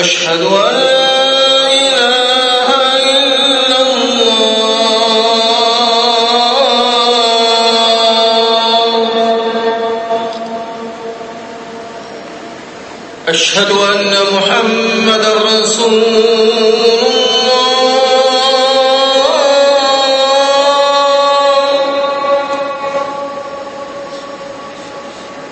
أشهد أن لا إله إلا الله. أشهد أن محمدا رسول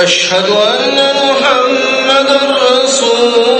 أشهد أن محمدا رسول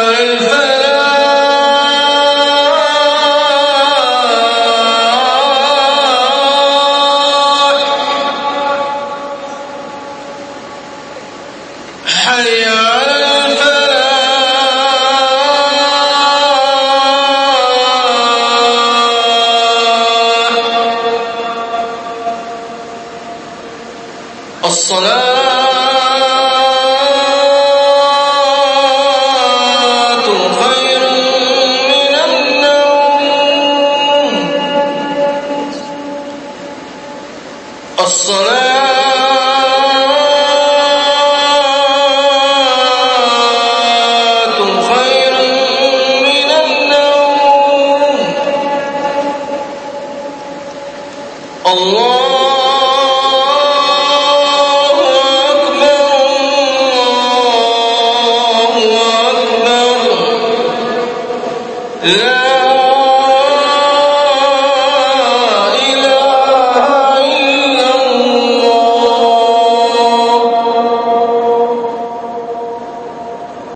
حي على الفلاح الصلاة خير لا